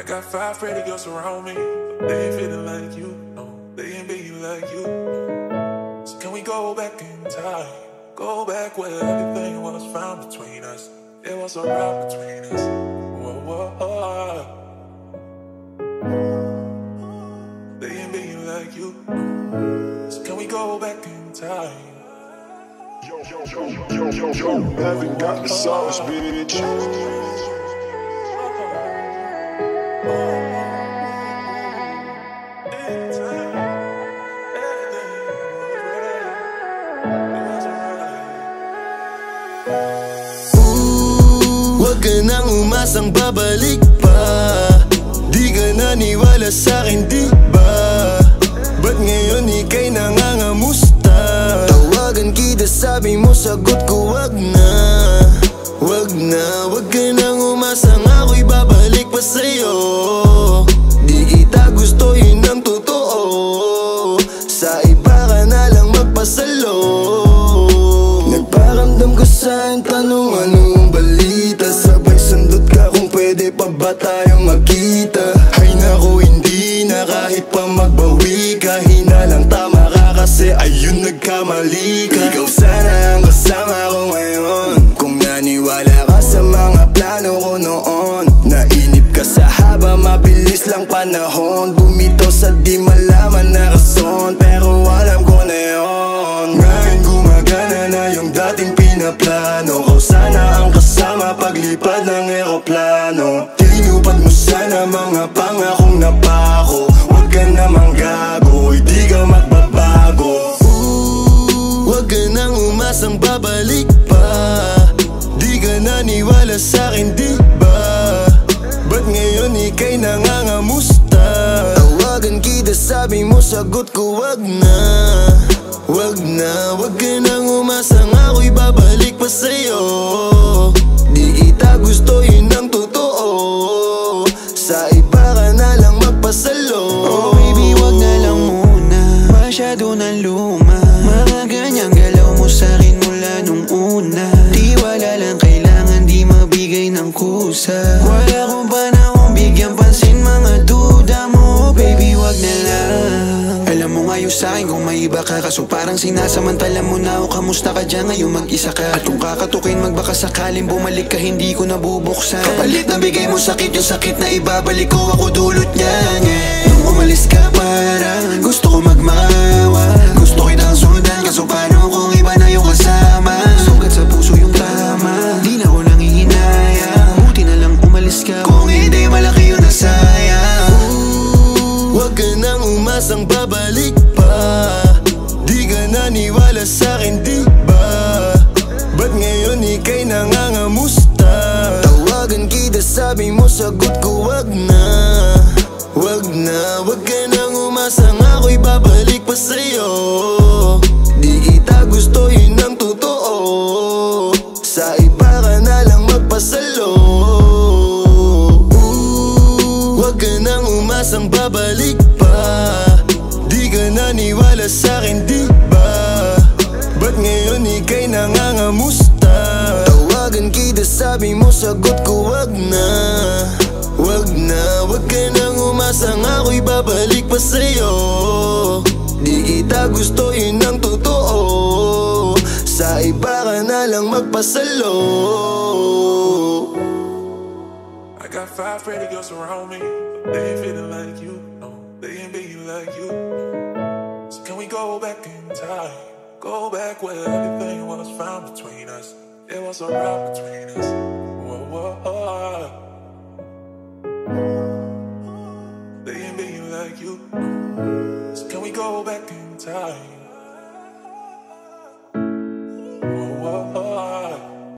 I got five pretty girls around me, they ain't feeling like you. No, they ain't being like you. So can we go back in time? Go back where everything was found between us. There was a route between us. Whoa, whoa, whoa. They ain't being like you. So can we go back in time? Yo, yo, yo, yo, yo, yo, got the sauce, bitch. Huwag ka umasang babalik pa. Di ka naniwala sa'kin di ba? Ba't ngayon ika'y nangangamusta? Tawagan kita sabi mo sagot ko wag na. Wag na, wag ka nang umasang pa sa'yo. Di kita gusto yun ang totoo. Sa iba ka na lang magpasalo. Nagparamdam ko sa'yo tanong anong balita? Sabay sundot ka kung pwede pa ba tayong panahon. Bumitaw sa di malaman na rason. Pero alam ko na yun. Ngayon gumagana na yung dating pinaplano Kau sana ang kasama paglipad ng eroplano. Tinupad mo sana mga pangakong napako. Huwag ka namang gago, hindi ka magbabago. Huwag ka nang umasang babalik pa. Di ka naniwala sa'kin di ba? Ba't ngayon ika'y nangangamusta mo sagot ko wag na Wag na, wag ka nang umasang ako'y babalik pa sa'yo. Di kita gusto yun ang totoo. Sa iba ka na lang magpasalo. Oh baby wag na lang muna. Masyado na luma. Mga ganyang galaw mo sa'kin mula nung una. Tiwala lang kailangan di mabigay ng kusa. Wala kong panahon Kaso parang sinasamantala mo na o Kamusta ka dyan? Ngayon mag-isa ka. At kung kakatukin magbaka sakaling bumalik ka Hindi ko nabubuksan. Kapalit na bigay mo sakit yung sakit na ibabalik ko Ako dulot niyan yeah. Nung umalis ka parang gusto ko magmawa. Gusto kitang sundan kaso paano kung iba na yung kasama? Sugat sa puso yung tama Di na ko nangihinayang Buti na lang umalis ka. Kung hindi malaki yung nasayang Huwag ka nang umasang babalik pa naniwala sa'kin di ba? Ba't ngayon ika'y nangangamusta? Tawagan kita sabi mo sagot ko wag na. Wag na, wag ka nang umasang ako'y babalik pa sa'yo. Di kita gusto yun ang totoo. Sa iba ka na lang magpasalo. Huwag ka nang umasang babalik pa. Di ka naniwala sa'kin ngayon ika'y nangangamusta. Tawagan kita sabi mo sagot ko wag na. Wag na, wag ka nang umasang ako'y babalik pa sa'yo. Di kita gusto yun ang totoo. Sa iba ka na lang magpasalo. I got five pretty girls around me, they feeling like you. There was a route between us. Whoa, whoa, whoa. They ain't being like you. So can we go back in time?